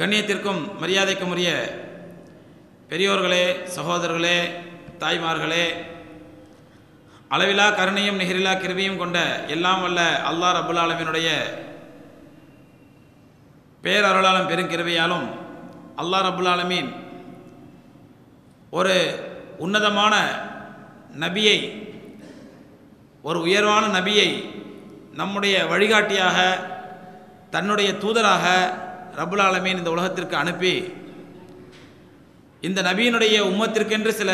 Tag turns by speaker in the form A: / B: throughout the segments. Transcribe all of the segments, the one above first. A: கண்ணியத்திற்கும் மரியாதைக்கும் உரிய பெரியோர்களே சகோதரர்களே தாய்மார்களே அளவிலா கருணையும் நிகரிலா கிருவியும் கொண்ட எல்லாம் வல்ல அல்லா ரபுல் ஆலமினுடைய பேரருளாலும் பெருங்கிருவையாலும் அல்லா ரபுல் ஆலமின் ஒரு உன்னதமான நபியை ஒரு உயர்வான நபியை நம்முடைய வழிகாட்டியாக தன்னுடைய தூதராக ரபுல் ஆலமீன் இந்த உலகத்திற்கு அனுப்பி இந்த நபியினுடைய உம்மத்திற்கென்று சில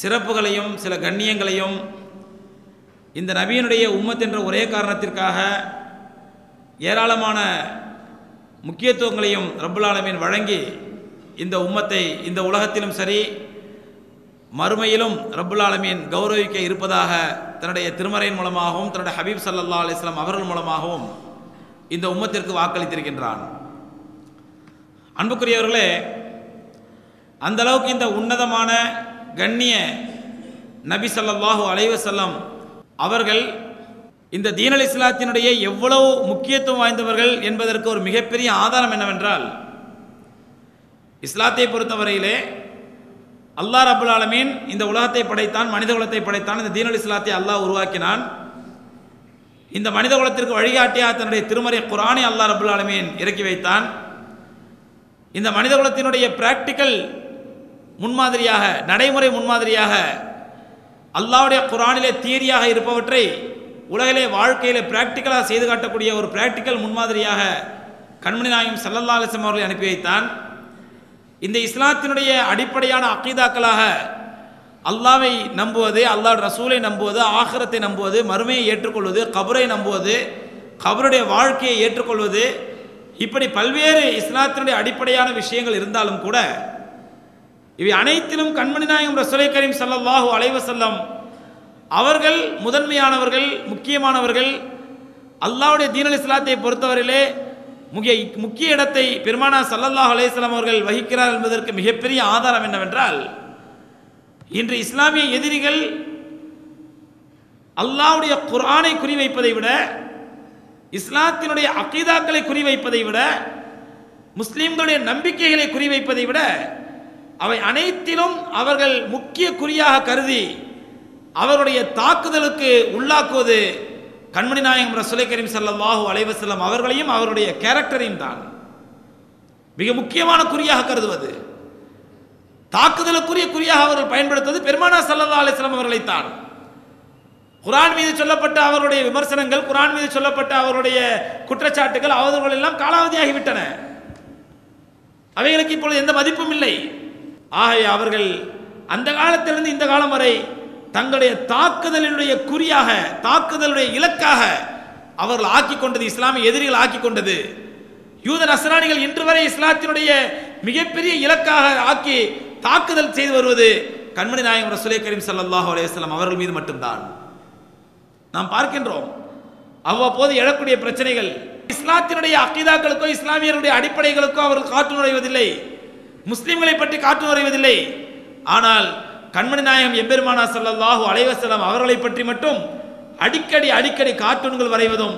A: சிறப்புகளையும் சில கண்ணியங்களையும் இந்த நபியினுடைய உம்மத் ஒரே காரணத்திற்காக ஏராளமான முக்கியத்துவங்களையும் ரபுலாலமீன் ஆலமீன் வழங்கி இந்த உம்மத்தை இந்த உலகத்திலும் சரி மறுமையிலும் ரபுல்லாலமீன் ஆலமீன் கௌரவிக்க இருப்பதாக தன்னுடைய திருமறையின் மூலமாகவும் தன்னுடைய ஹபீப் சல்லா அலிஸ்லாம் அவர்கள் மூலமாகவும் இந்த உம்மத்திற்கு வாக்களித்திருக்கின்றான் அன்புக்குரியவர்களே அந்த அளவுக்கு இந்த உன்னதமான கண்ணிய நபி சல்லாஹூ அலைவசல்லம் அவர்கள் இந்த தீனல் இஸ்லாத்தினுடைய எவ்வளவு முக்கியத்துவம் வாய்ந்தவர்கள் என்பதற்கு ஒரு மிகப்பெரிய ஆதாரம் என்னவென்றால் இஸ்லாத்தை பொறுத்தவரையிலே அல்லாஹ் ரபுல் ஆலமீன் இந்த உலகத்தை படைத்தான் மனித குலத்தை படைத்தான் இந்த தீனல் இஸ்லாத்தை அல்லாஹ் உருவாக்கினான் இந்த மனித குலத்திற்கு வழிகாட்டியாக தன்னுடைய திருமறை குரானை அல்லா ரபுல் ஆலமீன் இறக்கி வைத்தான் இந்த மனித குலத்தினுடைய பிராக்டிக்கல் முன்மாதிரியாக நடைமுறை முன்மாதிரியாக அல்லாவுடைய குரானிலே தியரியாக இருப்பவற்றை உலகிலே வாழ்க்கையிலே பிராக்டிக்கலாக செய்து காட்டக்கூடிய ஒரு பிராக்டிக்கல் முன்மாதிரியாக கண்மணி நாயும் சல்லல்லா அலிஸ்லாம் அவர்களை அனுப்பி வைத்தான் இந்த இஸ்லாத்தினுடைய அடிப்படையான அக்கீதாக்களாக அல்லாவை நம்புவது அல்லாஹ் ரசூலை நம்புவது ஆகரத்தை நம்புவது மறுமையை ஏற்றுக்கொள்வது கபரை நம்புவது கபருடைய வாழ்க்கையை ஏற்றுக்கொள்வது இப்படி பல்வேறு இஸ்லாத்தினுடைய அடிப்படையான விஷயங்கள் இருந்தாலும் கூட இவை அனைத்திலும் கண்மணி நாயகம் ரசூலை கரீம் சல்லாஹூ அலைவசல்லம் அவர்கள் முதன்மையானவர்கள் முக்கியமானவர்கள் அல்லாவுடைய தீனல் இஸ்லாத்தை பொறுத்தவரையிலே முக்கிய முக்கிய இடத்தை பெருமானா சல்லல்லாஹ் அலையம் அவர்கள் வகிக்கிறார் என்பதற்கு மிகப்பெரிய ஆதாரம் என்னவென்றால் இன்று இஸ்லாமிய எதிரிகள் அல்லாவுடைய குரானை குறிவைப்பதை விட இஸ்லாத்தினுடைய அகிதாக்களை குறிவைப்பதை விட முஸ்லீம்களுடைய நம்பிக்கைகளை குறிவைப்பதை விட அவை அனைத்திலும் அவர்கள் முக்கிய குறியாக கருதி அவருடைய தாக்குதலுக்கு உள்ளாக்குவது கண்மணி நாயகம் ரசுலை கரீம் சல்லாஹூ அலைவசல்லம் அவர்களையும் அவருடைய கேரக்டரையும் தான் மிக முக்கியமான குறியாக கருதுவது தாக்குதலுக்குரிய குறியாக அவர்கள் பயன்படுத்துவது பெருமானா சல்லா அலிஸ்லாம் அவர்களை தான் குரான் மீது சொல்லப்பட்ட அவருடைய விமர்சனங்கள் குரான் மீது சொல்லப்பட்ட அவருடைய குற்றச்சாட்டுகள் அவர்கள் எல்லாம் காலாவதியாகிவிட்டன அவைகளுக்கு இப்பொழுது எந்த மதிப்பும் இல்லை ஆகவே அவர்கள் அந்த காலத்திலிருந்து இந்த காலம் வரை தங்களுடைய தாக்குதலினுடைய குறியாக தாக்குதலுடைய இலக்காக அவர்கள் ஆக்கி கொண்டது இஸ்லாமிய எதிரிகள் ஆக்கி கொண்டது யூத நசராணிகள் இன்று வரை இஸ்லாத்தினுடைய மிகப்பெரிய இலக்காக ஆக்கி தாக்குதல் செய்து வருவது கண்மணி நாயகம் ரசுலே கரீம் சல்லாஹ் அலையம் அவர்கள் மீது மட்டும்தான் நாம் பார்க்கின்றோம் அவ்வப்போது எழக்கூடிய பிரச்சனைகள் இஸ்லாத்தினுடைய அக்கீதாக்களுக்கோ இஸ்லாமியருடைய அடிப்படைகளுக்கோ அவர்கள் காற்று நுழைவதில்லை முஸ்லிம்களை பற்றி காற்று நுழைவதில்லை ஆனால் கண்மணி நாயகம் எம்பெருமானா சல்லாஹூ அலைவசலாம் அவர்களை பற்றி மட்டும் அடிக்கடி அடிக்கடி கார்ட்டூன்கள் வரைவதும்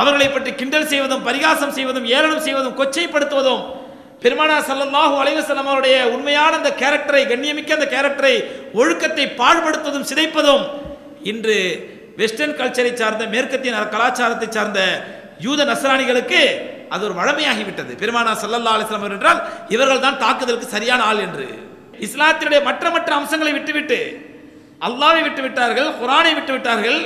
A: அவர்களை பற்றி கிண்டல் செய்வதும் பரிகாசம் செய்வதும் ஏளனம் செய்வதும் கொச்சைப்படுத்துவதும் பெருமானா சல்லல்லாஹு அலைவசல்லம் அவருடைய உண்மையான அந்த கேரக்டரை கண்ணியமிக்க அந்த கேரக்டரை ஒழுக்கத்தை பாழ்படுத்துவதும் சிதைப்பதும் இன்று வெஸ்டர்ன் கல்ச்சரை சார்ந்த மேற்கத்திய கலாச்சாரத்தை சார்ந்த யூத நசராணிகளுக்கு அது ஒரு வழமையாகிவிட்டது பெருமானா சல்லல்லா அலிஸ்லாம் என்றால் இவர்கள் தான் தாக்குதலுக்கு சரியான ஆள் என்று இஸ்லாத்தினுடைய மற்ற மற்ற அம்சங்களை விட்டுவிட்டு அல்லாவை விட்டு விட்டார்கள் குரானை விட்டு விட்டார்கள்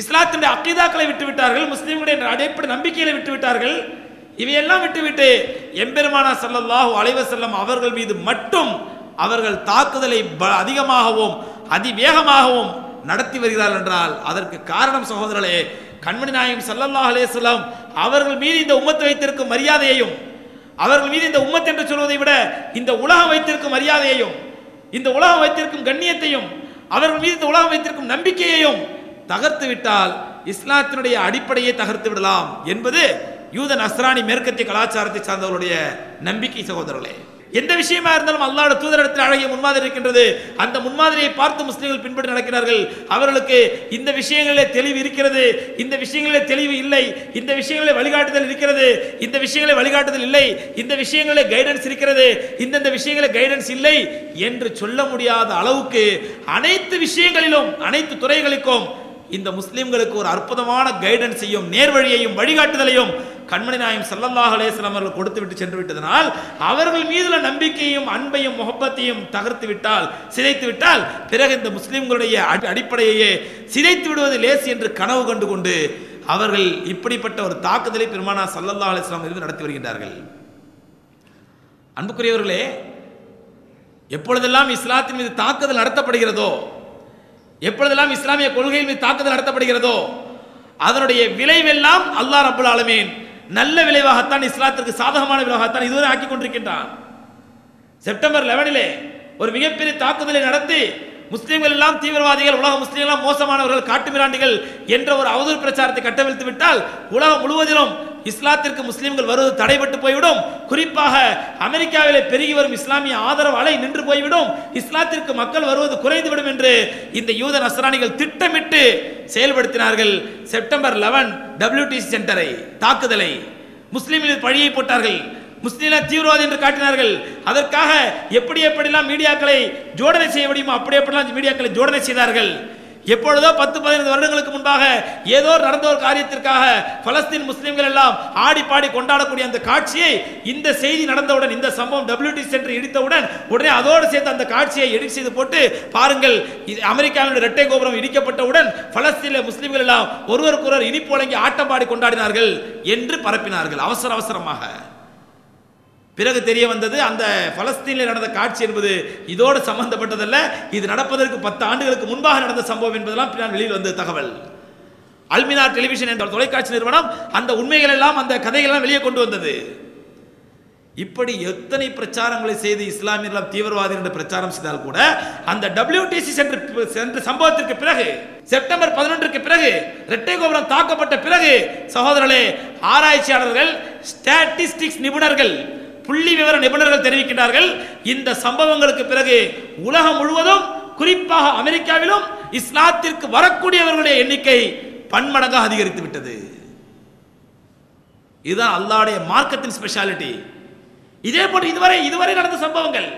A: இஸ்லாத்தினுடைய அக்கீதாக்களை விட்டு விட்டார்கள் முஸ்லீம்களுடைய அடிப்படை நம்பிக்கைகளை விட்டு விட்டார்கள் இவையெல்லாம் விட்டுவிட்டு எம்பெருமானா சல்லல்லாஹூ அலைவசல்லம் அவர்கள் மீது மட்டும் அவர்கள் தாக்குதலை அதிகமாகவும் அதிவேகமாகவும் நடத்தி வருகிறார்கள் என்றால் அதற்கு காரணம் சகோதரர்களே கண்மணி நாயம் சல்லல்லாஹ் அலேஸ்லாம் அவர்கள் மீது இந்த உம்மத்து வைத்திருக்கும் மரியாதையையும் அவர்கள் மீது இந்த உம்மத் என்று சொல்வதை விட இந்த உலகம் வைத்திருக்கும் மரியாதையையும் இந்த உலகம் வைத்திருக்கும் கண்ணியத்தையும் அவர்கள் மீது இந்த உலகம் வைத்திருக்கும் நம்பிக்கையையும் தகர்த்து விட்டால் இஸ்லாத்தினுடைய அடிப்படையை தகர்த்து விடலாம் என்பது யூத நஸ்ரானி மேற்கத்திய கலாச்சாரத்தை சார்ந்தவருடைய நம்பிக்கை சகோதரர்களே எந்த விஷயமா இருந்தாலும் அல்லாட தூதரிடத்தில் அழகிய முன்மாதிரி இருக்கின்றது அந்த முன்மாதிரியை பார்த்து முஸ்லீம்கள் பின்பற்றி நடக்கிறார்கள் அவர்களுக்கு இந்த விஷயங்களிலே தெளிவு இருக்கிறது இந்த விஷயங்களிலே தெளிவு இல்லை இந்த விஷயங்களை வழிகாட்டுதல் இருக்கிறது இந்த விஷயங்களை வழிகாட்டுதல் இல்லை இந்த விஷயங்களே கைடன்ஸ் இருக்கிறது இந்தந்த விஷயங்களில் கைடன்ஸ் இல்லை என்று சொல்ல முடியாத அளவுக்கு அனைத்து விஷயங்களிலும் அனைத்து துறைகளுக்கும் இந்த முஸ்லீம்களுக்கு ஒரு அற்புதமான கைடன்ஸையும் நேர்வழியையும் வழிகாட்டுதலையும் கண்மணி நாயம் சல்லல்லாஹ் அவர்கள் கொடுத்து விட்டு சென்று விட்டதனால் அவர்கள் மீதுள்ள நம்பிக்கையும் அன்பையும் முகப்பத்தையும் தகர்த்து விட்டால் சிதைத்து விட்டால் பிறகு இந்த முஸ்லிம்களுடைய அடிப்படையே சிதைத்து விடுவது லேசு என்று கனவு கண்டு கொண்டு அவர்கள் இப்படிப்பட்ட ஒரு தாக்குதலை பெருமானா சல்லல்லா அலிஸ்லாம் இருந்து நடத்தி வருகின்றார்கள் அன்புக்குரியவர்களே எப்பொழுதெல்லாம் இஸ்லாத்தின் மீது தாக்குதல் நடத்தப்படுகிறதோ எப்பொழுதெல்லாம் இஸ்லாமிய கொள்கையின் மீது தாக்குதல் நடத்தப்படுகிறதோ அதனுடைய விளைவெல்லாம் அல்லாஹ் ரபுல் ஆலமீன் நல்ல விளைவாகத்தான் இஸ்லாத்திற்கு சாதகமான விளைவாகத்தான் இதுவரை ஆக்கி கொண்டிருக்கின்றான் செப்டம்பர் லெவனிலே ஒரு மிகப்பெரிய தாக்குதலை நடத்தி முஸ்லீம்கள் எல்லாம் தீவிரவாதிகள் உலக முஸ்லீம்கள் மோசமானவர்கள் காட்டுமிராண்டிகள் என்ற ஒரு அவதூறு பிரச்சாரத்தை கட்டவிழ்த்து விட்டால் உலகம் முழுவதிலும் இஸ்லாத்திற்கு முஸ்லீம்கள் வருவது தடைபட்டு போய்விடும் குறிப்பாக அமெரிக்காவில் பெருகி வரும் இஸ்லாமிய ஆதரவு அலை நின்று போய்விடும் இஸ்லாத்திற்கு மக்கள் வருவது குறைந்துவிடும் என்று இந்த யூத நசராணிகள் திட்டமிட்டு செயல்படுத்தினார்கள் செப்டம்பர் லெவன் டபிள்யூடிசி சென்டரை தாக்குதலை முஸ்லீமில் பழியை போட்டார்கள் முஸ்லீம்ல தீவிரவாதி என்று காட்டினார்கள் அதற்காக எப்படி எப்படிலாம் மீடியாக்களை ஜோடனை செய்ய முடியுமோ அப்படி எப்படிலாம் மீடியாக்களை ஜோடனை செய்தார்கள் எப்பொழுதோ பத்து பதினைந்து வருடங்களுக்கு முன்பாக ஏதோ நடந்த ஒரு காரியத்திற்காக பலஸ்தீன் முஸ்லிம்கள் எல்லாம் ஆடி பாடி கொண்டாடக்கூடிய அந்த காட்சியை இந்த செய்தி நடந்தவுடன் இந்த சம்பவம் டபிள்யூடி சென்று இடித்தவுடன் உடனே அதோடு சேர்த்து அந்த காட்சியை எடிட் செய்து போட்டு பாருங்கள் இது அமெரிக்காவினுடைய இரட்டை கோபுரம் இடிக்கப்பட்டவுடன் பலஸ்தீனில் முஸ்லிம்கள் எல்லாம் ஒருவருக்கொருவர் இனிப்பு வழங்கி ஆட்டம் பாடி கொண்டாடினார்கள் என்று பரப்பினார்கள் அவசர அவசரமாக பிறகு தெரிய வந்தது அந்த பலஸ்தீனில் நடந்த காட்சி என்பது இதோடு சம்பந்தப்பட்டதல்ல இது நடப்பதற்கு பத்து ஆண்டுகளுக்கு முன்பாக நடந்த சம்பவம் என்பதெல்லாம் பின்னால் வெளியில் வந்த தகவல் அல்மினார் டெலிவிஷன் என்ற தொலைக்காட்சி நிறுவனம் அந்த உண்மைகள் எல்லாம் அந்த எல்லாம் வெளியே கொண்டு வந்தது இப்படி எத்தனை பிரச்சாரங்களை செய்து இஸ்லாமியர்கள் தீவிரவாதி என்று பிரச்சாரம் செய்தால் கூட அந்த டபிள்யூடிசி சென்று சென்ற சம்பவத்திற்கு பிறகு செப்டம்பர் பதினொன்றுக்கு பிறகு இரட்டை கோபுரம் தாக்கப்பட்ட பிறகு சகோதரர்களே ஆராய்ச்சியாளர்கள் ஸ்டாட்டிஸ்டிக்ஸ் நிபுணர்கள் புள்ளி விவர நிபுணர்கள் தெரிவிக்கின்றார்கள் இந்த சம்பவங்களுக்கு பிறகு உலகம் முழுவதும் குறிப்பாக அமெரிக்காவிலும் இஸ்லாத்திற்கு வரக்கூடியவர்களுடைய எண்ணிக்கை பன்மடங்காக அதிகரித்து விட்டது இதுதான் அல்லாவுடைய மார்க்கத்தின் ஸ்பெஷாலிட்டி இதே போன்று இதுவரை இதுவரை நடந்த சம்பவங்கள்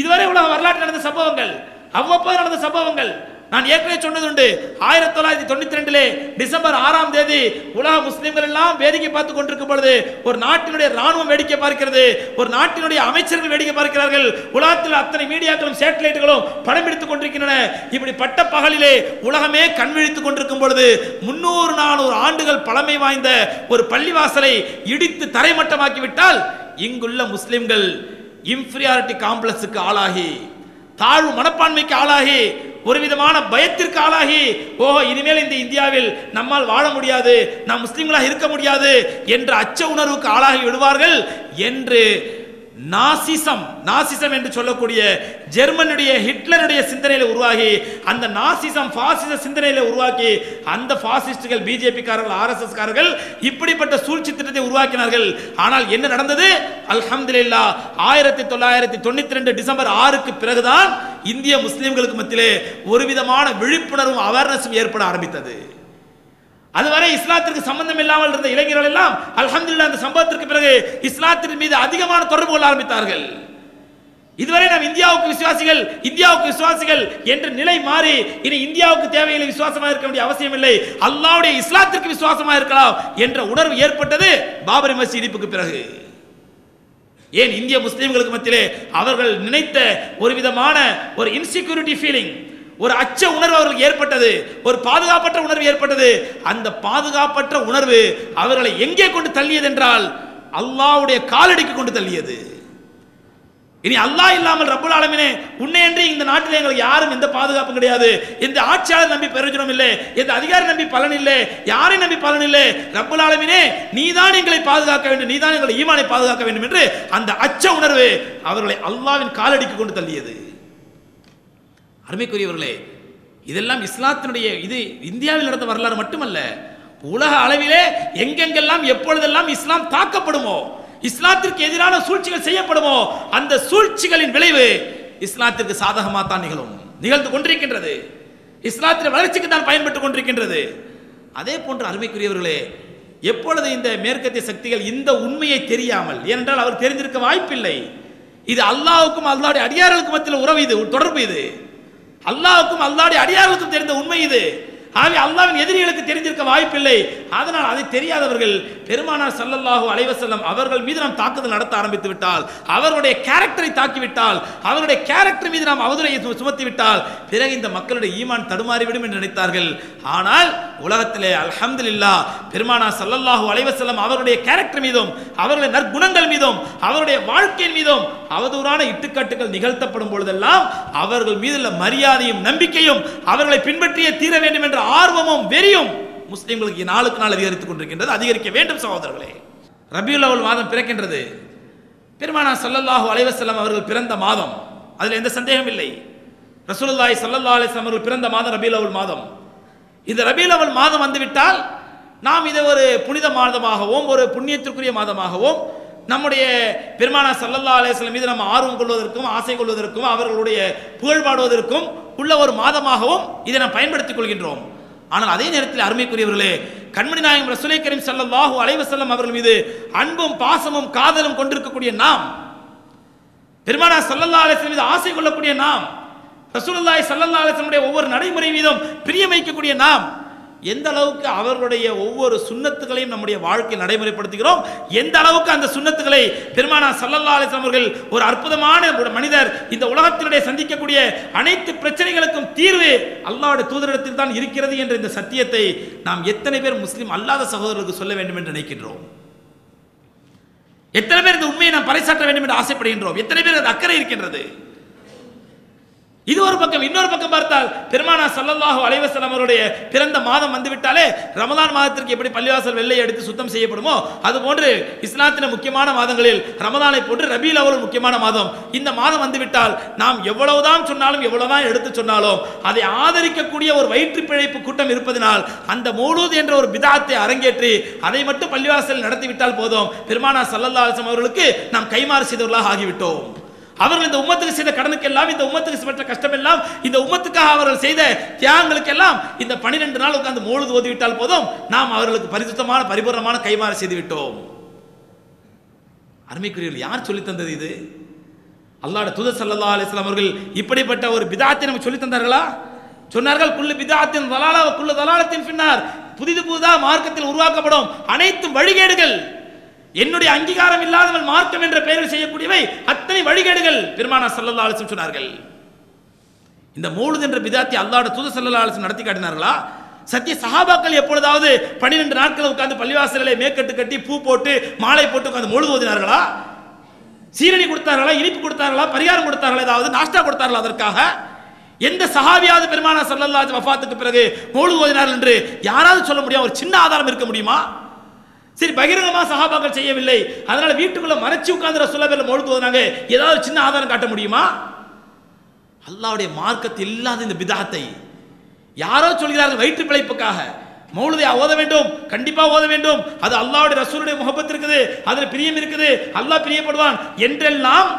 A: இதுவரை உலக வரலாற்று நடந்த சம்பவங்கள் அவ்வப்போது நடந்த சம்பவங்கள் நான் ஏற்கனவே சொன்னது உண்டு ஆயிரத்தி தொள்ளாயிரத்தி தொண்ணூத்தி ரெண்டுல டிசம்பர் ஆறாம் தேதி உலக முஸ்லிம்கள் எல்லாம் வேடிக்கை பார்த்து கொண்டிருக்கும் பொழுது ஒரு நாட்டினுடைய ராணுவம் வேடிக்கை பார்க்கிறது ஒரு நாட்டினுடைய அமைச்சர்கள் வேடிக்கை பார்க்கிறார்கள் உலகத்தில் அத்தனை மீடியாக்களும் சேட்டலைட்டுகளும் படம் எடுத்துக் கொண்டிருக்கின்றன இப்படி பட்ட பகலிலே உலகமே கண்விழித்துக் கொண்டிருக்கும் பொழுது முன்னூறு நானூறு ஆண்டுகள் பழமை வாய்ந்த ஒரு பள்ளிவாசலை இடித்து தரைமட்டமாக்கிவிட்டால் இங்குள்ள முஸ்லிம்கள் இன்ஃபீரியாரிட்டி காம்ப்ளெக்ஸுக்கு ஆளாகி தாழ்வு மனப்பான்மைக்கு ஆளாகி ஒரு விதமான பயத்திற்கு ஆளாகி ஓஹோ இனிமேல் இந்த இந்தியாவில் நம்மால் வாழ முடியாது நாம் முஸ்லீம்களாக இருக்க முடியாது என்ற அச்ச உணர்வுக்கு ஆளாகி விடுவார்கள் என்று நாசிசம் நாசிசம் என்று சொல்லக்கூடிய ஜெர்மனுடைய ஹிட்லருடைய சிந்தனையில் உருவாகி அந்த நாசிசம் பாசிச சிந்தனையில் உருவாக்கி அந்த பாசிஸ்டுகள் பிஜேபிக்காரர்கள் ஆர்எஸ்எஸ்காரர்கள் காரர்கள் இப்படிப்பட்ட சூழ்ச்சி திட்டத்தை உருவாக்கினார்கள் ஆனால் என்ன நடந்தது அல்ஹம்துல்லா ஆயிரத்தி தொள்ளாயிரத்தி தொண்ணூத்தி ரெண்டு டிசம்பர் ஆறுக்கு பிறகுதான் இந்திய முஸ்லீம்களுக்கு மத்தியிலே ஒரு விதமான விழிப்புணர்வும் அவேர்னஸும் ஏற்பட ஆரம்பித்தது அதுவரை இஸ்லாத்திற்கு சம்பந்தம் இல்லாமல் இருந்த இளைஞர்கள் எல்லாம் அலமதுல்லா அந்த சம்பவத்திற்கு பிறகு இஸ்லாத்தின் மீது அதிகமான தொடர்பு கொள்ள ஆரம்பித்தார்கள் இதுவரை நாம் இந்தியாவுக்கு விசுவாசிகள் இந்தியாவுக்கு விசுவாசிகள் என்ற நிலை மாறி இனி இந்தியாவுக்கு தேவையில்லை விசுவாசமாக இருக்க வேண்டிய அவசியம் இல்லை அல்லாவுடைய இஸ்லாத்திற்கு விசுவாசமாக இருக்கலாம் என்ற உணர்வு ஏற்பட்டது பாபரி மசீதிப்புக்கு பிறகு ஏன் இந்திய முஸ்லீம்களுக்கு மத்தியிலே அவர்கள் நினைத்த ஒரு விதமான ஒரு இன்செக்யூரிட்டி ஃபீலிங் ஒரு அச்ச உணர்வு அவர்களுக்கு ஏற்பட்டது ஒரு பாதுகாப்பற்ற உணர்வு ஏற்பட்டது அந்த பாதுகாப்பற்ற உணர்வு அவர்களை எங்கே கொண்டு தள்ளியது என்றால் அல்லாவுடைய காலடிக்கு கொண்டு தள்ளியது இனி அல்லா இல்லாமல் ரப்புல் ஆலமினே உன்னையன்றி இந்த நாட்டில் எங்களுக்கு யாரும் எந்த பாதுகாப்பும் கிடையாது எந்த ஆட்சியாளர் நம்பி பிரயோஜனம் இல்லை எந்த அதிகாரி நம்பி பலன் இல்லை யாரை நம்பி பலன் இல்லை ரப்புல் ஆலமினே தான் எங்களை பாதுகாக்க வேண்டும் தான் எங்களை ஈமானை பாதுகாக்க வேண்டும் என்று அந்த அச்ச உணர்வு அவர்களை அல்லாவின் காலடிக்கு கொண்டு தள்ளியது அருமைக்குரியவர்களே இதெல்லாம் இஸ்லாத்தினுடைய இது இந்தியாவில் நடந்த வரலாறு மட்டுமல்ல உலக அளவிலே எங்கெங்கெல்லாம் எப்பொழுதெல்லாம் இஸ்லாம் தாக்கப்படுமோ இஸ்லாத்திற்கு எதிரான சூழ்ச்சிகள் செய்யப்படுமோ அந்த சூழ்ச்சிகளின் விளைவு இஸ்லாத்திற்கு சாதகமாக தான் நிகழும் நிகழ்ந்து கொண்டிருக்கின்றது இஸ்லாத்தின் வளர்ச்சிக்கு தான் பயன்பட்டு கொண்டிருக்கின்றது அதே போன்று அருமைக்குரியவர்களே எப்பொழுது இந்த மேற்கத்திய சக்திகள் இந்த உண்மையை தெரியாமல் ஏனென்றால் அவர் தெரிந்திருக்க வாய்ப்பில்லை இது அல்லாவுக்கும் அல்லாவுடைய அடியார்களுக்கு மத்தியில் உறவு இது தொடர்பு இது அல்லாவுக்கும் அல்லாவுடைய அடியார்களுக்கும் தெரிந்த உண்மை இது ஆகவே அல்லாவின் எதிரிகளுக்கு தெரிந்திருக்க வாய்ப்பில்லை அதனால் அதை தெரியாதவர்கள் பெருமானார் சல்லல்லாஹூ அலைவசல்லம் அவர்கள் மீது நாம் தாக்குதல் நடத்த ஆரம்பித்து விட்டால் அவருடைய கேரக்டரை தாக்கிவிட்டால் அவருடைய கேரக்டர் மீது நாம் அவதுரையை சுமத்தி விட்டால் பிறகு இந்த மக்களுடைய ஈமான் தடுமாறிவிடும் என்று நினைத்தார்கள் ஆனால் உலகத்திலே இல்லா பெருமானா சல்லல்லாஹூ அலைவசல்லம் அவருடைய கேரக்டர் மீதும் அவருடைய நற்குணங்கள் மீதும் அவருடைய வாழ்க்கையின் மீதும் அவதூறான இட்டுக்கட்டுகள் நிகழ்த்தப்படும் பொழுதெல்லாம் அவர்கள் மீதுள்ள மரியாதையும் நம்பிக்கையும் அவர்களை பின்பற்றியே தீர வேண்டும் என்று ஆர்வமும் வெறியும் முஸ்லீம்களுக்கு நாளுக்கு நாள் அதிகரித்துக் கொண்டிருக்கின்றது அதிகரிக்க வேண்டும் சகோதரர்களே ரபியுல் அவல் மாதம் பிறக்கின்றது பெருமானா சல்லல்லாஹு அலைவசல்லம் அவர்கள் பிறந்த மாதம் அதில் எந்த சந்தேகம் இல்லை ரசூலுல்லாய் சல்லல்லா அலிஸ்லாம் அவர்கள் பிறந்த மாதம் ரபியுல் அவல் மாதம் இந்த ரபியுல் அவல் மாதம் வந்துவிட்டால் நாம் இதை ஒரு புனித மாதமாகவும் ஒரு புண்ணியத்திற்குரிய மாதமாகவும் நம்முடைய பெருமானா சல்லல்லா அலேஸ்லம் மீது நம்ம ஆர்வம் கொள்வதற்கும் ஆசை கொள்வதற்கும் அவர்களுடைய புகழ் பாடுவதற்கும் உள்ள ஒரு மாதமாகவும் இதை நாம் பயன்படுத்திக் கொள்கின்றோம் ஆனால் அதே நேரத்தில் அருமைக்குரியவர்களே கண்மணி நாயகம் ரசுலை கரீம் சல்லாஹூ அலைவசல்லம் அவர்கள் மீது அன்பும் பாசமும் காதலும் கொண்டிருக்கக்கூடிய நாம் பெருமானா சல்லல்லா அலிஸ்லம் மீது ஆசை கொள்ளக்கூடிய நாம் ரசூலுல்லாய் சல்லல்லா அலிஸ்லமுடைய ஒவ்வொரு நடைமுறை மீதும் பிரியமைக்கக்கூடிய வைக்கக்கூடிய நாம் எந்த அளவுக்கு அவர்களுடைய ஒவ்வொரு சுண்ணத்துகளையும் நம்முடைய வாழ்க்கையில் நடைமுறைப்படுத்துகிறோம் எந்த அளவுக்கு அந்த சுண்ணத்துகளை பெருமானா சல்லல்லா அலிஸ்லாம் அவர்கள் ஒரு அற்புதமான ஒரு மனிதர் இந்த உலகத்தினுடைய சந்திக்கக்கூடிய அனைத்து பிரச்சனைகளுக்கும் தீர்வு அல்லாவுடைய தூதரிடத்தில் தான் இருக்கிறது என்ற இந்த சத்தியத்தை நாம் எத்தனை பேர் முஸ்லீம் அல்லாத சகோதரர்களுக்கு சொல்ல வேண்டும் என்று நினைக்கின்றோம் எத்தனை பேர் இந்த உண்மையை நாம் பறைசாற்ற வேண்டும் என்று ஆசைப்படுகின்றோம் எத்தனை பேர் அது அக்கறை இருக்கின்றது இது ஒரு பக்கம் இன்னொரு பக்கம் பார்த்தால் பெருமானா சல்லல்லாஹு அலைவசலம் அவருடைய பிறந்த மாதம் வந்துவிட்டாலே ரமதான் மாதத்திற்கு எப்படி பள்ளிவாசல் வெள்ளை எடுத்து சுத்தம் செய்யப்படுமோ அது போன்று இஸ்லாத்தின முக்கியமான மாதங்களில் ரமதானை போன்று ரபீல் அவரும் முக்கியமான மாதம் இந்த மாதம் வந்துவிட்டால் நாம் எவ்வளவுதான் சொன்னாலும் எவ்வளவுதான் எடுத்து சொன்னாலும் அதை ஆதரிக்கக்கூடிய ஒரு வயிற்று பிழைப்பு கூட்டம் இருப்பதனால் அந்த மூலூத் என்ற ஒரு பிதாத்தை அரங்கேற்றி அதை மட்டும் பள்ளிவாசல் நடத்திவிட்டால் போதும் பெருமானா சல்லல்லா அவர்களுக்கு நாம் கைமாறு செய்தவர்களாக ஆகிவிட்டோம் அவர்கள் இந்த உம்மத்துக்கு செய்த கடனுக்கு எல்லாம் இந்த உம்மத்துக்கு பெற்ற கஷ்டம் எல்லாம் இந்த உம்மத்துக்காக அவர்கள் செய்த தியாகங்களுக்கு எல்லாம் இந்த பனிரெண்டு நாள் உட்கார்ந்து மூழுது ஓதிவிட்டால் போதும் நாம் அவர்களுக்கு பரிசுத்தமான பரிபூர்ணமான கைமாறு செய்து விட்டோம் அருமைக்குரியவர்கள் யார் சொல்லி தந்தது இது அல்லாட துத சல்லா அலிஸ்லாம் அவர்கள் இப்படிப்பட்ட ஒரு பிதாத்தை நமக்கு சொல்லி தந்தார்களா சொன்னார்கள் குள்ளு பிதாத்தின் தலாலா குள்ளு தலாலத்தின் பின்னர் புதிது புதிதாக மார்க்கத்தில் உருவாக்கப்படும் அனைத்து வழிகேடுகள் என்னுடைய அங்கீகாரம் இல்லாதவள் மார்க்கம் என்ற பெயரில் செய்யக்கூடியவை அத்தனை வழிகேடுகள் பெருமானா சல்லா அலிசம் சொன்னார்கள் இந்த மூழுது என்ற பிதாத்தி அல்லாட தூது சல்லா அலிசம் நடத்தி காட்டினார்களா சத்திய சகாபாக்கள் எப்பொழுதாவது பன்னிரெண்டு நாட்கள் உட்கார்ந்து பள்ளிவாசலில் மேற்கட்டு கட்டி பூ போட்டு மாலை போட்டு உட்காந்து மூழ்கு ஓதினார்களா சீரணி கொடுத்தார்களா இனிப்பு கொடுத்தார்களா பரிகாரம் கொடுத்தார்களா ஏதாவது நாஷ்டா கொடுத்தார்களா அதற்காக எந்த சகாவியாவது பெருமானா சல்லல்லாஜ் வஃபாத்துக்கு பிறகு மூழ்கு ஓதினார்கள் என்று யாராவது சொல்ல முடியும் ஒரு சின்ன ஆதாரம் இருக்க முடியுமா சரி பகிரங்கமாக சகாபாக்கள் செய்யவில்லை அதனால வீட்டுக்குள்ள மறைச்சு உட்கார்ந்து ரசூல்லா பேரில் மொழுத்துவதுனாங்க ஏதாவது சின்ன ஆதாரம் காட்ட முடியுமா அல்லாவுடைய மார்க்கத்தில் இல்லாத இந்த பிதாத்தை யாரோ சொல்கிறார்கள் வயிற்று பிழைப்புக்காக மௌலதை ஓத வேண்டும் கண்டிப்பாக ஓத வேண்டும் அது அல்லாவுடைய ரசூலுடைய முகப்பத்து இருக்குது அதில் பிரியம் இருக்குது அல்லாஹ் பிரியப்படுவான் என்றெல்லாம்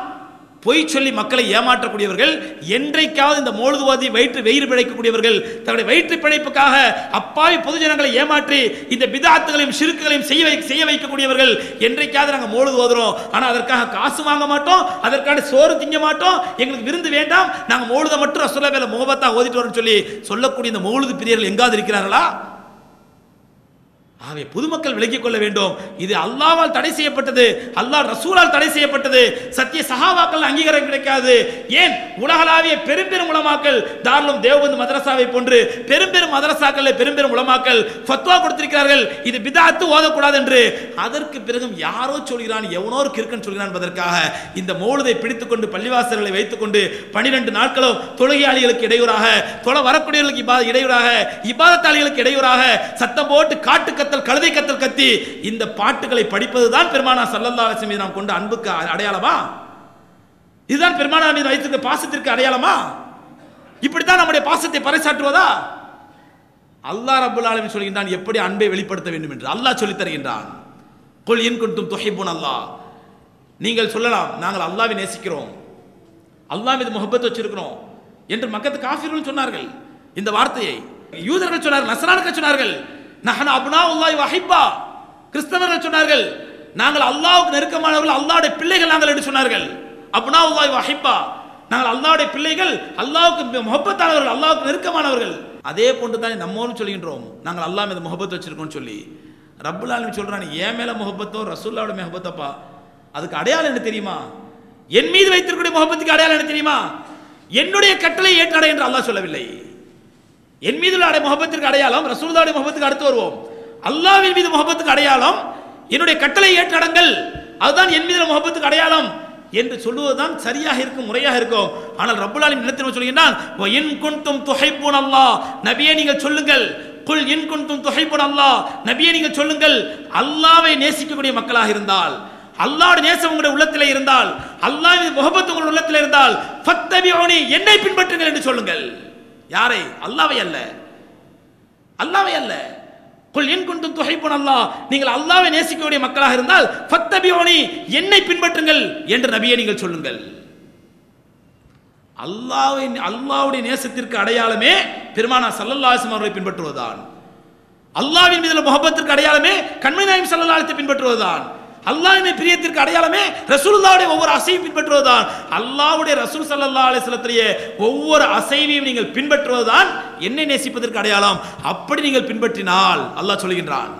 A: பொய் சொல்லி மக்களை ஏமாற்றக்கூடியவர்கள் என்றைக்காவது இந்த மோழுதுவாதி வயிற்று வெயிறு பிழைக்கக்கூடியவர்கள் தன்னுடைய வயிற்று பிழைப்புக்காக அப்பாவி பொதுஜனங்களை ஏமாற்றி இந்த பிதாத்துகளையும் சிறுக்குகளையும் செய்ய செய்ய வைக்கக்கூடியவர்கள் என்றைக்காவது நாங்கள் மோழுது ஓதுறோம் ஆனால் அதற்காக காசு வாங்க மாட்டோம் அதற்காக சோறு திங்க மாட்டோம் எங்களுக்கு விருந்து வேண்டாம் நாங்கள் மோழுத மட்டும் ரசோல்லா வேலை முகபத்தா ஓதிட்டு வரோம்னு சொல்லி சொல்லக்கூடிய இந்த மோழுது பிரியர்கள் எங்காவது இருக்கிறார்களா ஆகவே பொதுமக்கள் விலகிக் கொள்ள வேண்டும் இது அல்லாவால் தடை செய்யப்பட்டது அல்லாஹ் ரசூலால் தடை செய்யப்பட்டது சத்திய சகாவாக்கள் அங்கீகாரம் கிடைக்காது ஏன் உலகளாவிய பெரும் பெரும் உலமாக்கள் தாராளம் தேவபந்து மதரசாவை போன்று பெரும் பெரும் மதரசாக்கள் பெரும் பெரும் உலமாக்கள் ஃபத்வா கொடுத்திருக்கிறார்கள் இது பிதாத்து ஓதக்கூடாது என்று அதற்கு பிறகும் யாரோ சொல்கிறான் எவனோ கிருக்கன் சொல்கிறான் என்பதற்காக இந்த மூலதை பிடித்துக்கொண்டு பள்ளிவாசல்களை வைத்துக்கொண்டு பனிரெண்டு நாட்களும் தொழுகையாளிகளுக்கு இடையூறாக தொலை வரக்கூடியவர்களுக்கு இடையூறாக இபாதத்தாளிகளுக்கு இடையூறாக சத்தம் போட்டு காட்டு கத்த கத்தல் கழுதை கத்தல் கத்தி இந்த பாட்டுகளை படிப்பது தான் பெருமானா சல்லல்லா அலிசம் மீது நாம் கொண்ட அன்புக்கு அடையாளமா இதுதான் பெருமானா மீது வைத்திருக்க பாசத்திற்கு அடையாளமா இப்படித்தான் நம்முடைய பாசத்தை பறைசாற்றுவதா அல்லாஹ் ரபுல் ஆலமின் சொல்கின்றான் எப்படி அன்பை வெளிப்படுத்த வேண்டும் என்று அல்லாஹ் சொல்லித் தருகின்றான் கொல் இன் குண்டும் தொகைப்போன் அல்லாஹ் நீங்கள் சொல்லலாம் நாங்கள் அல்லாவை நேசிக்கிறோம் அல்லாஹ் மீது முகப்பத்து வச்சிருக்கிறோம் என்று மக்கத்து காஃபிர்கள் சொன்னார்கள் இந்த வார்த்தையை யூதர்கள் சொன்னார்கள் நசரானுக்கள் சொன்னார்கள் நஹன அபுனா உல்லாய் வஹிப்பா கிறிஸ்தவர்கள் சொன்னார்கள் நாங்கள் அல்லாவுக்கு நெருக்கமானவர்கள் அல்லாவுடைய பிள்ளைகள் நாங்கள் என்று சொன்னார்கள் அபுனா உல்லாய் வஹிப்பா நாங்கள் அல்லாவுடைய பிள்ளைகள் அல்லாவுக்கு முகப்பத்தானவர்கள் அல்லாவுக்கு நெருக்கமானவர்கள் அதே போன்று தானே நம்மோன்னு சொல்கின்றோம் நாங்கள் அல்லா மீது முகப்பத் வச்சிருக்கோம்னு சொல்லி ரப்புல்லாலும் சொல்கிறான் ஏன் மேலே முகப்பத்தோ ரசூல்லாவோட முகப்பத்தப்பா அதுக்கு அடையாளம் என்ன தெரியுமா என் மீது வைத்திருக்கக்கூடிய முகப்பத்துக்கு அடையாளம் என்ன தெரியுமா என்னுடைய கட்டளை ஏற்றாட என்று அல்லாஹ் சொல்லவில்லை என் மீது உள்ள முகபத்திற்கு அடையாளம் ரசூலுடைய முகபத்துக்கு அடுத்து வருவோம் அல்லாவின் மீது முகபத்துக்கு அடையாளம் என்னுடைய கட்டளை ஏற்றடங்கள் அதுதான் என் மீது முகபத்துக்கு அடையாளம் என்று சொல்லுவதுதான் சரியாக இருக்கும் முறையாக இருக்கும் ஆனால் ரப்புலாலின் நிலத்தில் சொல்கிறான் என் கொண்டும் துகைப்போன் அல்லா நபியே நீங்கள் சொல்லுங்கள் குல் என் துகை துகைப்போன் அல்லா நபியே நீங்கள் சொல்லுங்கள் அல்லாவை நேசிக்கக்கூடிய மக்களாக இருந்தால் அல்லாட நேசம் உங்களுடைய உள்ளத்தில் இருந்தால் அல்லாவின் முகபத்து உங்களுடைய உள்ளத்தில் இருந்தால் என்னை பின்பற்றுங்கள் என்று சொல்லுங்கள் யாரை அல்லாவை அல்ல அல்லாவை அல்ல குல் என் கொண்டு துகைப்பன் அல்லா நீங்கள் அல்லாவை நேசிக்கக்கூடிய மக்களாக இருந்தால் ஃபத்தபியோனி என்னை பின்பற்றுங்கள் என்று நபியை நீங்கள் சொல்லுங்கள் அல்லாவை அல்லாவுடைய நேசத்திற்கு அடையாளமே பெருமானா சல்லல்லாசம் அவர்களை பின்பற்றுவதுதான் அல்லாவின் மீதுள்ள முகப்பத்திற்கு அடையாளமே கண்மணி நாயம் சல்லல்லாலத்தை பின்பற்றுவதுதான் அல்லாஹ்வின் பிரியத்திற்கு அடையாளமே ரசூலுல்லாவுடைய ஒவ்வொரு அசையும் பின்பற்றுவதுதான் அல்லாவுடைய ரசூல் சல்லா அலிஸ்லத்திலேயே ஒவ்வொரு அசைவையும் நீங்கள் பின்பற்றுவதுதான் என்னை நேசிப்பதற்கு அடையாளம் அப்படி நீங்கள் பின்பற்றினால் அல்லாஹ் சொல்கின்றான்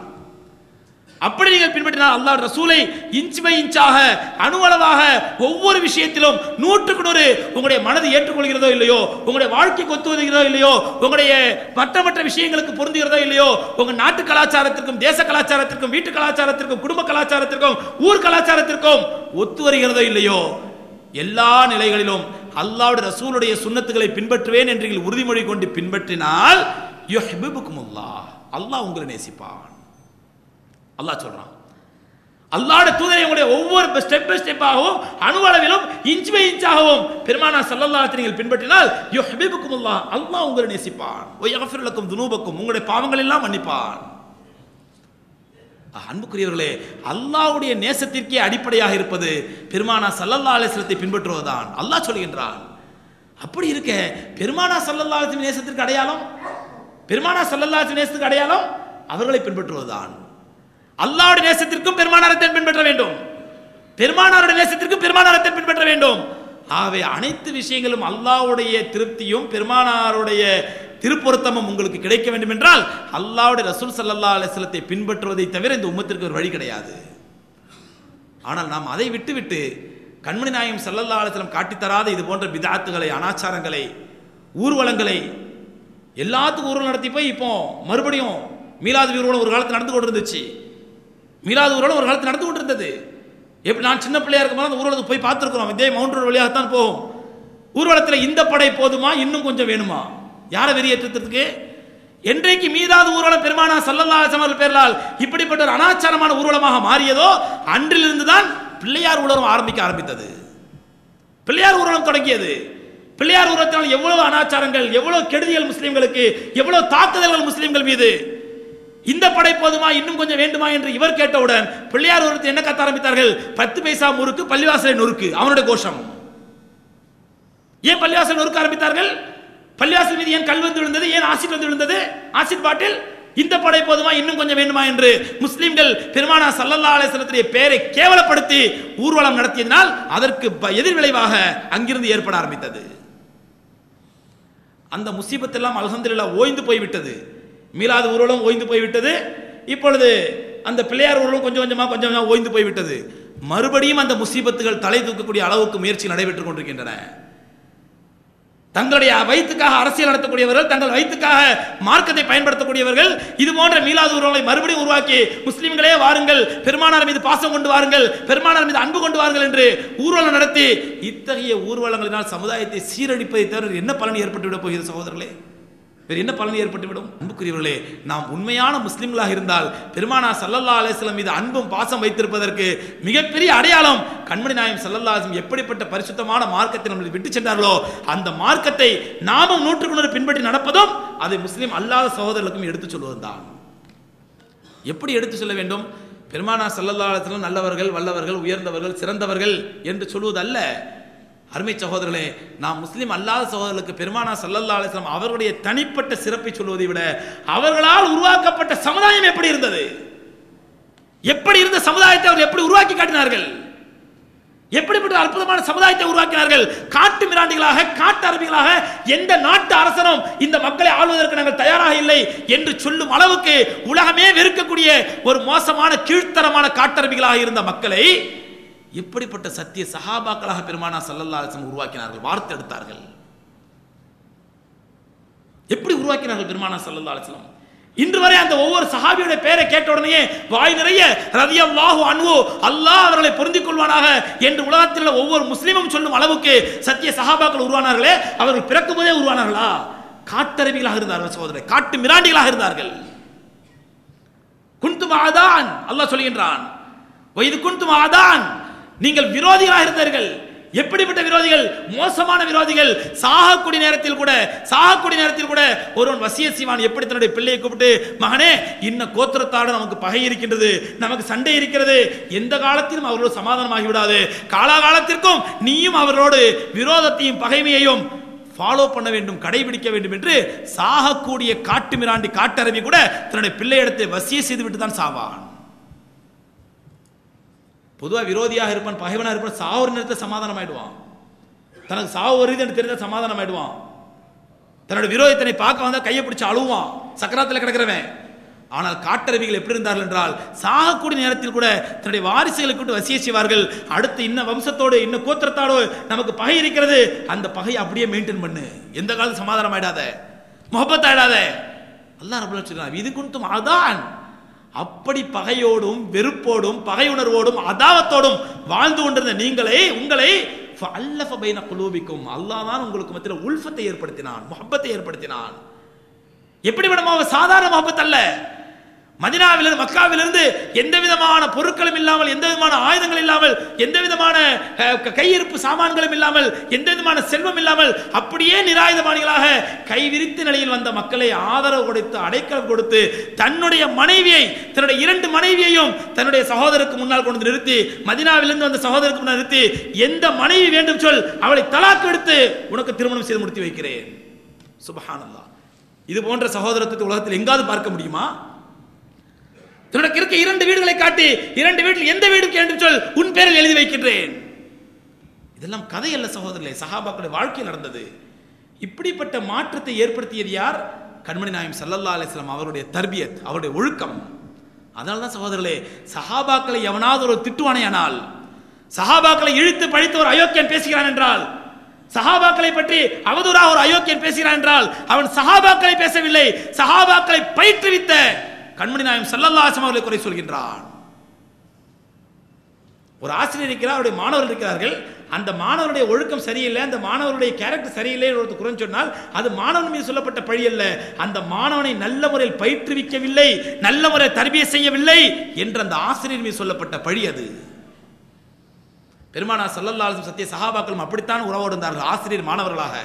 A: அப்படி நீங்கள் பின்பற்றினால் அல்லாஹ் ரசூலை இன்ச் பை இன்ச்சாக அணுவளவாக ஒவ்வொரு விஷயத்திலும் நூற்றுக்கு நூறு உங்களுடைய மனது ஏற்றுக்கொள்கிறதோ இல்லையோ உங்களுடைய வாழ்க்கைக்கு ஒத்துவதுகிறதோ இல்லையோ உங்களுடைய மற்றமற்ற விஷயங்களுக்கு பொருந்துகிறதோ இல்லையோ உங்கள் நாட்டு கலாச்சாரத்திற்கும் தேச கலாச்சாரத்திற்கும் வீட்டு கலாச்சாரத்திற்கும் குடும்ப கலாச்சாரத்திற்கும் ஊர் கலாச்சாரத்திற்கும் ஒத்து வருகிறதோ இல்லையோ எல்லா நிலைகளிலும் அல்லாவுடைய ரசூலுடைய சுண்ணத்துகளை பின்பற்றுவேன் என்று உறுதிமொழி கொண்டு பின்பற்றினால் அல்லாஹ் உங்களை நேசிப்பான் அல்லாஹ் சொல்கிறான் அல்லாட தூதரை உங்களுடைய ஒவ்வொரு ஸ்டெப் பை ஸ்டெப்பாகவும் அணுவளவிலும் இன்ச் பை இன்ச்சாகவும் பெருமானா சல்லல்லாத்தை நீங்கள் பின்பற்றினால் யோ ஹபீபுக்கும் அல்லா அல்லாஹ் உங்களை நேசிப்பான் ஓ யாஃபிரலுக்கும் துனூபக்கும் உங்களுடைய பாவங்கள் எல்லாம் மன்னிப்பான் அன்புக்குரியவர்களே அல்லாவுடைய நேசத்திற்கே அடிப்படையாக இருப்பது பெருமானா சல்லல்லா அலிஸ்லத்தை பின்பற்றுவதுதான் அல்லாஹ் சொல்கின்றான் அப்படி இருக்க பெருமானா சல்லல்லா நேசத்திற்கு அடையாளம் பெருமானா சல்லல்லா நேசத்துக்கு அடையாளம் அவர்களை பின்பற்றுவதுதான் அல்லாவுடைய நேசத்திற்கும் பெருமானாரத்தை பின்பற்ற வேண்டும் பெருமானாருடைய நேசத்திற்கும் பெருமானாரத்தை பின்பற்ற வேண்டும் ஆகவே அனைத்து விஷயங்களும் அல்லாவுடைய திருப்தியும் பெருமானாருடைய திருப்பொருத்தமும் உங்களுக்கு கிடைக்க வேண்டும் என்றால் அல்லாவுடைய ரசூல் சல்லா அலிஸ்லத்தை பின்பற்றுவதை தவிர இந்த உம்மத்திற்கு ஒரு வழி கிடையாது ஆனால் நாம் அதை விட்டுவிட்டு கண்மணி நாயம் சல்லல்லா அலிஸ்லம் காட்டித்தராத இது போன்ற பிதாத்துகளை அனாச்சாரங்களை ஊர்வலங்களை எல்லாத்துக்கும் ஊர்வலம் நடத்தி போய் இப்போ மறுபடியும் மீலாது ஊர்வலம் ஒரு காலத்தில் நடந்து கொண்டு இருந்துச்சு மீலாத ஊர்வலம் ஒரு காலத்தில் நடந்து கொண்டு இருந்தது எப்படி நான் சின்ன பிள்ளையா இருக்கும் அந்த ஊர்வலத்துக்கு போய் பார்த்துருக்குறோம் இதே மவுண்ட் ரோடு வழியாக தான் போகும் ஊர்வலத்தில் இந்த படை போதுமா இன்னும் கொஞ்சம் வேணுமா யாரை வெறியேற்றத்துக்கு என்றைக்கு மீதாது ஊர்வலம் பெருமானா சல்லல்லா சமர் பேரலால் இப்படிப்பட்ட ஒரு அனாச்சாரமான ஊர்வலமாக மாறியதோ அன்றிலிருந்து தான் பிள்ளையார் ஊர்வலம் ஆரம்பிக்க ஆரம்பித்தது பிள்ளையார் ஊர்வலம் தொடங்கியது பிள்ளையார் ஊர்வலத்தினால் எவ்வளவு அனாச்சாரங்கள் எவ்வளவு கெடுதிகள் முஸ்லீம்களுக்கு எவ்வளவு தாக்குதல்கள் முஸ்லீம்கள் மீது இந்த படை போதுமா இன்னும் கொஞ்சம் வேண்டுமா என்று இவர் கேட்டவுடன் பிள்ளையார் ஒருத்தர் என்ன கத்த ஆரம்பித்தார்கள் பத்து பைசா முறுக்கு பள்ளிவாசலை நொறுக்கு அவனுடைய கோஷம் ஏன் பள்ளிவாசல் நொறுக்க ஆரம்பித்தார்கள் பள்ளிவாசல் மீது ஏன் கல் வந்து விழுந்தது ஏன் ஆசிட் வந்து விழுந்தது ஆசிட் பாட்டில் இந்த படை போதுமா இன்னும் கொஞ்சம் வேண்டுமா என்று முஸ்லிம்கள் பெருமானா சல்லல்லா அலேசனத்துடைய பெயரை கேவலப்படுத்தி ஊர்வலம் நடத்தியதினால் அதற்கு எதிர்விளைவாக அங்கிருந்து ஏற்பட ஆரம்பித்தது அந்த முசீபத்தெல்லாம் அலகந்தில்லா ஓய்ந்து போய்விட்டது மீலாது ஊர்வலம் ஓய்ந்து போய்விட்டது இப்பொழுது அந்த பிள்ளையார் ஊர்வலம் கொஞ்சம் கொஞ்சமாக கொஞ்சம் கொஞ்சமாக ஓய்ந்து போய்விட்டது மறுபடியும் அந்த முசீபத்துகள் தலை தூக்கக்கூடிய அளவுக்கு முயற்சி நடைபெற்றுக் கொண்டிருக்கின்றன தங்களுடைய வயிற்றுக்காக அரசியல் நடத்தக்கூடியவர்கள் தங்கள் வயிற்றுக்காக மார்க்கத்தை பயன்படுத்தக்கூடியவர்கள் இது போன்ற மீளாது உருவங்களை மறுபடியும் உருவாக்கி முஸ்லீம்களே வாருங்கள் பெருமானார் மீது பாசம் கொண்டு வாருங்கள் பெருமானார் மீது அன்பு கொண்டு வாருங்கள் என்று ஊர்வலம் நடத்தி இத்தகைய ஊர்வலங்களினால் சமுதாயத்தை சீரழிப்பதை தவிர என்ன பலன் ஏற்பட்டுவிடப் போகிறது சகோதரர்களே வேறு என்ன பலன் ஏற்பட்டுவிடும் அன்புக்குரியவர்களே நாம் உண்மையான முஸ்லிம்களாக இருந்தால் பெருமானா சல்லல்லா அலேஸ்லம் மீது அன்பும் பாசம் வைத்திருப்பதற்கு மிகப்பெரிய அடையாளம் கண்மணி நாயம் சல்லல்லா அலிஸ்லம் எப்படிப்பட்ட பரிசுத்தமான மார்க்கத்தை நம்மளை விட்டு சென்றார்களோ அந்த மார்க்கத்தை நாமும் நூற்றுக்குணர் பின்பற்றி நடப்பதும் அதை முஸ்லீம் அல்லாத சகோதரர்களுக்கும் எடுத்துச் சொல்வதுதான் தான் எப்படி எடுத்துச் சொல்ல வேண்டும் பெருமானா சல்லல்லா அலிஸ்லம் நல்லவர்கள் வல்லவர்கள் உயர்ந்தவர்கள் சிறந்தவர்கள் என்று சொல்வதல்ல அருமை சகோதரர்களே நாம் முஸ்லீம் அல்லாத சகோதரர்களுக்கு பெருமானா சல்லல்லா அலிஸ்லாம் அவர்களுடைய தனிப்பட்ட சிறப்பை சொல்வதை விட அவர்களால் உருவாக்கப்பட்ட சமுதாயம் எப்படி இருந்தது எப்படி இருந்த சமுதாயத்தை அவர்கள் எப்படி உருவாக்கி காட்டினார்கள் எப்படிப்பட்ட அற்புதமான சமுதாயத்தை உருவாக்கினார்கள் காட்டு மிராண்டிகளாக காட்டு அரபிகளாக எந்த நாட்டு அரசனும் இந்த மக்களை ஆள்வதற்கு நாங்கள் தயாராக இல்லை என்று சொல்லும் அளவுக்கு உலகமே வெறுக்கக்கூடிய ஒரு மோசமான கீழ்த்தரமான காட்டரபிகளாக இருந்த மக்களை எப்படிப்பட்ட சத்திய சஹாபாக்களாக பெருமானா சல்லல்லா அலிசம் உருவாக்கினார்கள் வார்த்தை எடுத்தார்கள் எப்படி உருவாக்கினார்கள் பெருமானா சல்லல்லா அலிஸ்லாம் இன்று வரை அந்த ஒவ்வொரு சஹாபியுடைய பெயரை கேட்ட உடனே வாய் நிறைய ரதியம் வாஹு அன்பு அல்லாஹ் அவர்களை பொருந்திக் கொள்வானாக என்று உலகத்தில் உள்ள ஒவ்வொரு முஸ்லீமும் சொல்லும் அளவுக்கு சத்திய சஹாபாக்கள் உருவானார்களே அவர்கள் பிறக்கும் போதே உருவானார்களா காட்டறிவிகளாக இருந்தார்கள் சகோதரர் காட்டு மிராண்டிகளாக இருந்தார்கள் குந்தும் ஆதான் அல்லாஹ் சொல்கின்றான் வயது குந்தும் நீங்கள் விரோதிகளாக இருந்தீர்கள் எப்படிப்பட்ட விரோதிகள் மோசமான விரோதிகள் சாகக்கூடிய நேரத்தில் கூட சாகக்கூடிய நேரத்தில் கூட ஒருவன் வசிய சிவான் எப்படி தன்னுடைய பிள்ளையை கூப்பிட்டு மகனே இன்ன கோத்திரத்தாடு நமக்கு பகை இருக்கின்றது நமக்கு சண்டை இருக்கிறது எந்த காலத்திலும் அவர்களோடு சமாதானமாகி விடாது காலாகாலத்திற்கும் நீயும் அவரோடு விரோதத்தையும் பகைமையையும் ஃபாலோ பண்ண வேண்டும் கடைபிடிக்க வேண்டும் என்று சாகக்கூடிய காட்டு மிராண்டி காட்டரவி கூட தன்னுடைய பிள்ளையிடத்தை வசிய செய்து விட்டு தான் சாவான் பொதுவாக விரோதியாக இருப்பான் பகைவனாக இருப்பான் சாவுற நேரத்தில் சமாதானம் ஆயிடுவான் தனக்கு சாவு வருது என்று தெரிஞ்சால் சமாதானம் ஆயிடுவான் தன்னோட விரோதத்தனை பார்க்க வந்தால் கையை பிடிச்சி அழுவான் சக்கராத்தில் கிடக்கிறவன் ஆனால் காட்டரவிகள் எப்படி இருந்தார்கள் என்றால் சாகக்கூடிய நேரத்தில் கூட தன்னுடைய வாரிசுகளை கூட்டு வசிய செய்வார்கள் அடுத்து இன்ன வம்சத்தோடு இன்ன கோத்திரத்தாடோ நமக்கு பகை இருக்கிறது அந்த பகையை அப்படியே மெயின்டைன் பண்ணு எந்த காலத்தில் சமாதானம் ஆயிடாத முகப்பத்தாயிடாத அல்லா ரபுல்லா சொல்கிறான் இது குறித்தும் அதான் அப்படி பகையோடும் வெறுப்போடும் பகை உணர்வோடும் அதாவத்தோடும் வாழ்ந்து கொண்டிருந்த நீங்களே உங்களை அல்லஃப பைன குலூபிக்கும் அல்லாஹ் தான் உங்களுக்கு மத்தியில் உல்ஃபத்தை ஏற்படுத்தினான் முகப்பத்தை ஏற்படுத்தினான் எப்படி விடமா சாதாரண முகப்பத்தல்ல அல்ல மதினாவிலிருந்து மக்காவிலிருந்து எந்த விதமான பொருட்களும் இல்லாமல் எந்த விதமான ஆயுதங்கள் இல்லாமல் எந்த விதமான கையிருப்பு சாமான்களும் இல்லாமல் எந்த விதமான செல்வம் இல்லாமல் அப்படியே நிராயுதபாணிகளாக கைவிரித்து நிலையில் வந்த மக்களை ஆதரவு கொடுத்து அடைக்கலம் கொடுத்து தன்னுடைய மனைவியை தன்னுடைய இரண்டு மனைவியையும் தன்னுடைய சகோதரருக்கு முன்னால் கொண்டு நிறுத்தி மதினாவிலிருந்து வந்த சகோதரருக்கு முன்னால் நிறுத்தி எந்த மனைவி வேண்டும் சொல் அவளை தலாக்கு எடுத்து உனக்கு திருமணம் செய்து முடித்து வைக்கிறேன் சுபஹானல்லா இது போன்ற சகோதரத்துக்கு உலகத்தில் எங்காவது பார்க்க முடியுமா தனக்கு இருக்க இரண்டு வீடுகளை காட்டி இரண்டு வீட்டில் எந்த வீடு என்று சொல் உன் பேரில் எழுதி வைக்கின்றேன் இதெல்லாம் கதை அல்ல சகோதரர்களே சஹாபாக்களுடைய வாழ்க்கையில் நடந்தது இப்படிப்பட்ட மாற்றத்தை ஏற்படுத்தியது யார் கண்மணி நாயம் சல்லல்லா அலிஸ்லாம் அவருடைய தர்பியத் அவருடைய ஒழுக்கம் அதனால தான் சகோதரர்களே சஹாபாக்களை எவனாவது ஒரு திட்டுவானையானால் சஹாபாக்களை இழுத்து பழித்து ஒரு அயோக்கியன் பேசுகிறான் என்றால் சஹாபாக்களை பற்றி அவதூறாக ஒரு அயோக்கியன் பேசுகிறான் என்றால் அவன் சஹாபாக்களை பேசவில்லை சஹாபாக்களை பயிற்றுவித்த கண்மணி நாயம் செல்லல்லாசம் அவர்களை குறை சொல்கின்றான் ஒரு ஆசிரியர் இருக்கிறார் அவருடைய மாணவர்கள் இருக்கிறார்கள் அந்த மாணவருடைய ஒழுக்கம் சரியில்லை அந்த மாணவருடைய கேரக்டர் சரியில்லை ஒருத்தர் குறை சொன்னால் அது மாணவன் மீது சொல்லப்பட்ட பழி அல்ல அந்த மாணவனை நல்ல முறையில் பயிற்றுவிக்கவில்லை நல்ல முறையில் தர்பிய செய்யவில்லை என்று அந்த ஆசிரியர் மீது சொல்லப்பட்ட பழி அது பெருமானா சல்லல்லாசம் சத்திய சகாபாக்களும் அப்படித்தான் உறவோடு இருந்தார்கள் ஆசிரியர் மாணவர்களாக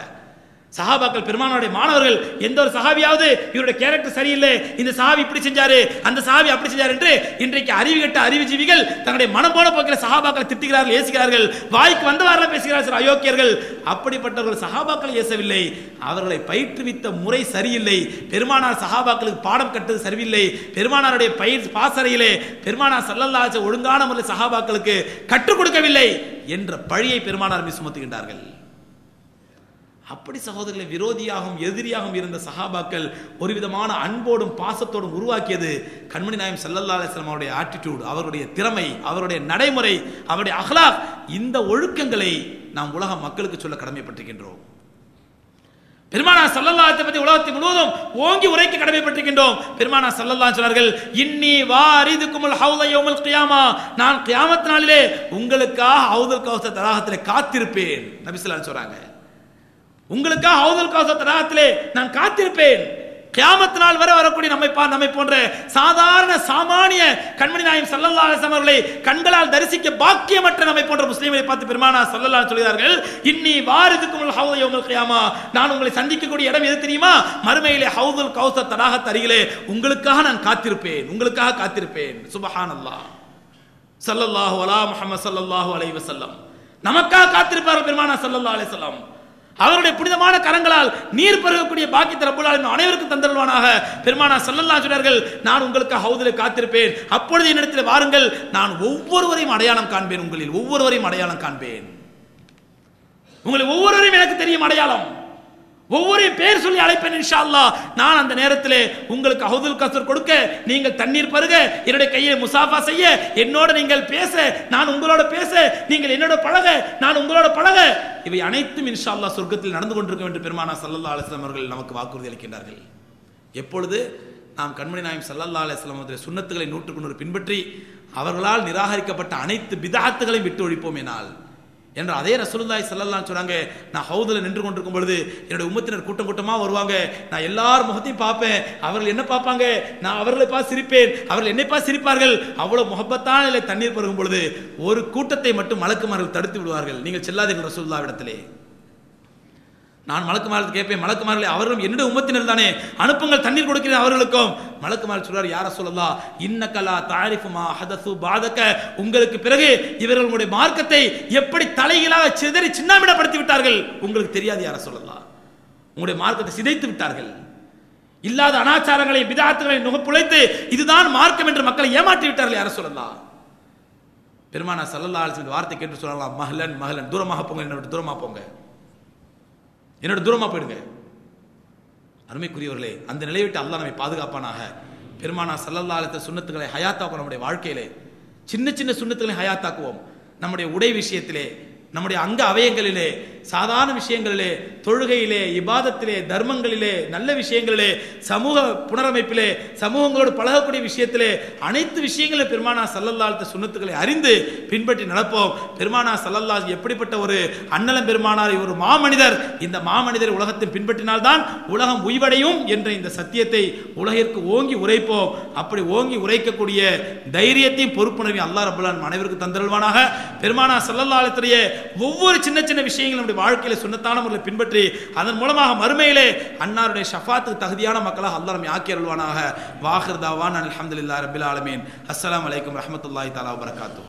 A: சஹாபாக்கள் பெருமானுடைய மாணவர்கள் எந்த ஒரு சஹாபியாவது இவருடைய கேரக்டர் சரியில்லை இந்த சஹாபி இப்படி செஞ்சாரு அந்த சஹாபி அப்படி செஞ்சார் என்று இன்றைக்கு அறிவு கட்ட அறிவுஜீவிகள் தங்களுடைய மனம் போன போக்கில் சஹாபாக்களை திட்டுகிறார்கள் ஏசுகிறார்கள் வாய்க்கு வந்தவாறு பேசுகிறார்கள் அயோக்கியர்கள் அப்படிப்பட்டவர்கள் சஹாபாக்கள் ஏசவில்லை அவர்களை பயிற்றுவித்த முறை சரியில்லை பெருமானார் சஹாபாக்களுக்கு பாடம் கட்டது சரியில்லை பெருமானாருடைய பயிர் பாசறையிலே பெருமானார் சல்லல்லாச்ச ஒழுங்கான முறையில் சஹாபாக்களுக்கு கற்றுக் கொடுக்கவில்லை என்ற பழியை பெருமானார் சுமத்துகின்றார்கள் அப்படி சகோதரர்கள் விரோதியாகவும் எதிரியாகவும் இருந்த சஹாபாக்கள் ஒரு விதமான அன்போடும் பாசத்தோடும் உருவாக்கியது கண்மணி நாயம் சல்லல்லா அலிஸ்லாம் அவருடைய ஆட்டிடியூட் அவருடைய திறமை அவருடைய நடைமுறை அவருடைய அஹ்லாக் இந்த ஒழுக்கங்களை நாம் உலக மக்களுக்கு சொல்ல கடமைப்பட்டிருக்கின்றோம் பெருமானா சல்லல்லாத்தை பற்றி உலகத்தை முழுவதும் ஓங்கி உரைக்க கடமைப்பட்டிருக்கின்றோம் பெருமானா சல்லல்லா சொன்னார்கள் இன்னி வாரிது குமுல் ஹவுத யோமல் கியாமா நான் கியாமத் உங்களுக்காக ஹவுதல் கௌசர் தராகத்தில் காத்திருப்பேன் நபிசுல்லான்னு சொல்றாங்க உங்களுக்காக அவதல் கௌசர் தடாகத்திலே நான் காத்திருப்பேன் கியாமத் நாள் வரை வரக்கூடிய நம்மை பா நம்மை போன்ற சாதாரண சாமானிய கண்மணி நாயம் சல்லல்லா அவர்களை கண்களால் தரிசிக்க பாக்கியமற்ற நம்மை போன்ற முஸ்லீம்களை பார்த்து பெருமானா சல்லல்லா சொல்கிறார்கள் இன்னி வாரதுக்கும் ஹவுதை உங்கள் கியாமா நான் உங்களை சந்திக்கக்கூடிய இடம் எது தெரியுமா மறுமையிலே ஹவுதுல் கௌச தடாக தருகிலே உங்களுக்காக நான் காத்திருப்பேன் உங்களுக்காக காத்திருப்பேன் சுபஹான் அல்லாஹ் சல்லல்லாஹு அலா முஹம்மது சல்லல்லாஹு அலைவசல்லம் நமக்காக காத்திருப்பார்கள் பெருமானா சல்லல்லா அலைவசல்லாம் அவருடைய புனிதமான கரங்களால் நீர் பருகக்கூடிய பாக்கியத்தை ரப்புல்லால் அனைவருக்கும் தந்தருவானாக பெருமானா சல்லல்லா சொன்னார்கள் நான் உங்களுக்கு ஹவுதில் காத்திருப்பேன் அப்பொழுது என்னிடத்தில் வாருங்கள் நான் ஒவ்வொருவரையும் அடையாளம் காண்பேன் உங்களில் ஒவ்வொருவரையும் அடையாளம் காண்பேன் உங்களை ஒவ்வொருவரையும் எனக்கு தெரியும் அடையாளம் ஒவ்வொரு பேர் சொல்லி அழைப்பேன் இன்ஷா அல்லா நான் அந்த நேரத்தில் உங்களுக்கு ஹவுதுல் கசூர் கொடுக்க நீங்கள் தண்ணீர் பருக என்னுடைய கையை முசாஃபா செய்ய என்னோட நீங்கள் பேச நான் உங்களோட பேச நீங்கள் என்னோட பழக நான் உங்களோட பழக இவை அனைத்தும் இன்ஷா அல்லா சொர்க்கத்தில் நடந்து கொண்டிருக்க என்று பெருமானா சல்லல்லா அலிஸ்லாம் அவர்கள் நமக்கு வாக்குறுதி அளிக்கின்றார்கள் எப்பொழுது நாம் கண்மணி நாயம் சல்லல்லா அலிஸ்லாம் அவருடைய சுண்ணத்துகளை நூற்றுக்கு நூறு பின்பற்றி அவர்களால் நிராகரிக்கப்பட்ட அனைத்து விதாத்துகளையும் விட்டு ஒழிப்போம் என்னால் என்று அதே ரசூலுல்லாய் சல்லல்லான்னு சொன்னாங்க நான் ஹவுதில் நின்று கொண்டிருக்கும் பொழுது என்னுடைய உமத்தினர் கூட்டம் கூட்டமாக வருவாங்க நான் எல்லார் முகத்தையும் பார்ப்பேன் அவர்கள் என்ன பார்ப்பாங்க நான் அவர்களை பார்த்து சிரிப்பேன் அவர்கள் என்னை பார்த்து சிரிப்பார்கள் அவ்வளோ முகப்பத்தான இல்லை தண்ணீர் பருகும் பொழுது ஒரு கூட்டத்தை மட்டும் மலக்குமார்கள் தடுத்து விடுவார்கள் நீங்கள் செல்லாதீர்கள் ரசூல்லா இடத்திலே நான் மலக்குமாரத்தை கேட்பேன் மலக்குமார்களே அவர்களும் என்னுடைய உமத்தினர் தானே அனுப்புங்கள் தண்ணீர் கொடுக்கிறேன் அவர்களுக்கும் மலக்குமார் சொல்றார் யார சொல்லலாம் இன்னக்கலா தாரிஃபுமா ஹதசு பாதக்க உங்களுக்கு பிறகு இவர்களுடைய மார்க்கத்தை எப்படி தலைகளாக சிதறி சின்னாமிடப்படுத்தி விட்டார்கள் உங்களுக்கு தெரியாது யார சொல்லலாம் உங்களுடைய மார்க்கத்தை சிதைத்து விட்டார்கள் இல்லாத அனாச்சாரங்களை விதாத்துகளை நுகப்புழைத்து இதுதான் மார்க்கம் என்று மக்களை ஏமாற்றி விட்டார்கள் யார சொல்லலாம் பெருமானா சல்லல்லா அலிசன் வார்த்தை கேட்டு சொல்லலாம் மகளன் மகளன் தூரமாக போங்க என்ன தூரமாக போங்க என்னோட தூரமாக போயிடுங்க அருமைக்குரியவர்களே அந்த நிலையை விட்டு அல்லா நம்மை பாதுகாப்பானாக பெருமானா சல்லல்லாலத்த சுண்ணத்துக்களை ஹயாத்தாக்கும் நம்முடைய வாழ்க்கையிலே சின்ன சின்ன சுண்ணத்துக்களை ஹயாத்தாக்குவோம் நம்முடைய உடை விஷயத்திலே நம்முடைய அங்க அவயங்களிலே சாதாரண விஷயங்களிலே தொழுகையிலே இபாதத்திலே தர்மங்களிலே நல்ல விஷயங்களிலே சமூக புனரமைப்பிலே சமூகங்களோடு பழகக்கூடிய விஷயத்திலே அனைத்து விஷயங்களும் பெருமானா சல்லல்லாத்த சுண்ணத்துக்களை அறிந்து பின்பற்றி நடப்போம் பெருமானா சல்லல்லா எப்படிப்பட்ட ஒரு அன்னலம் பெருமானார் ஒரு மாமனிதர் இந்த மாமனிதர் உலகத்தை பின்பற்றினால்தான் உலகம் உய்வடையும் என்ற இந்த சத்தியத்தை உலகிற்கு ஓங்கி உரைப்போம் அப்படி ஓங்கி உரைக்கக்கூடிய தைரியத்தையும் பொறுப்புணர்வையும் அல்லா ரபுல்லான் அனைவருக்கு தந்தருள்வானாக பெருமானா சல்லல்லாத்துடைய ஒவ்வொரு சின்ன சின்ன விஷயங்களும் தன்னுடைய வாழ்க்கையில் சுண்ணத்தான முறையில் பின்பற்றி அதன் மூலமாக மறுமையிலே அன்னாருடைய ஷஃபாத்துக்கு தகுதியான மக்களாக அல்லாரம் யாக்கி அருள்வானாக வாஹர் தாவான் அலமதுல்லா ரபில் ஆலமீன் அஸ்லாம் வலைக்கம் ரஹமத்துல்லாய் தாலா வரகாத்து